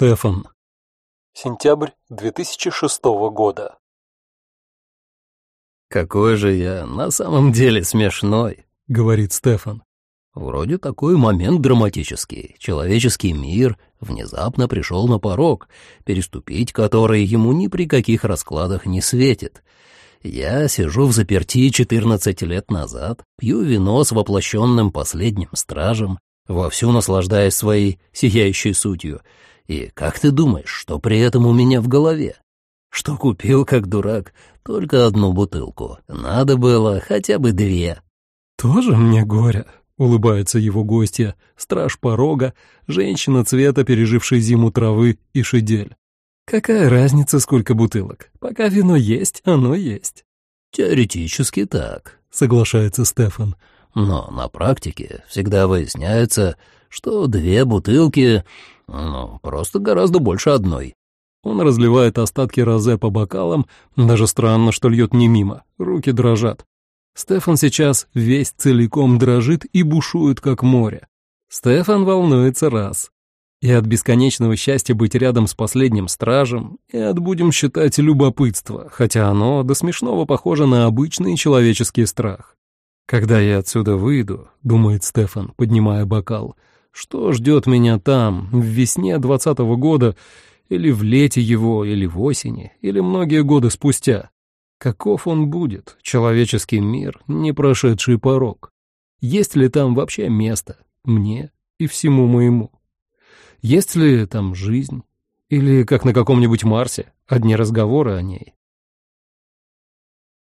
Стефан. Сентябрь 2006 года. «Какой же я на самом деле смешной», — говорит Стефан. «Вроде такой момент драматический. Человеческий мир внезапно пришел на порог, переступить который ему ни при каких раскладах не светит. Я сижу в заперти 14 лет назад, пью вино с воплощенным последним стражем, вовсю наслаждаясь своей сияющей сутью. И как ты думаешь, что при этом у меня в голове? Что купил, как дурак, только одну бутылку. Надо было хотя бы две. «Тоже мне горе», — улыбается его гостья, страж порога, женщина цвета, пережившая зиму травы и шедель. «Какая разница, сколько бутылок? Пока вино есть, оно есть». «Теоретически так», — соглашается Стефан. Но на практике всегда выясняется, что две бутылки, ну, просто гораздо больше одной. Он разливает остатки розе по бокалам, даже странно, что льет не мимо, руки дрожат. Стефан сейчас весь целиком дрожит и бушует, как море. Стефан волнуется раз. И от бесконечного счастья быть рядом с последним стражем, и от, будем считать, любопытства, хотя оно до смешного похоже на обычный человеческий страх. «Когда я отсюда выйду», — думает Стефан, поднимая бокал, — «что ждет меня там, в весне двадцатого года, или в лете его, или в осени, или многие годы спустя? Каков он будет, человеческий мир, не прошедший порог? Есть ли там вообще место мне и всему моему? Есть ли там жизнь? Или, как на каком-нибудь Марсе, одни разговоры о ней?»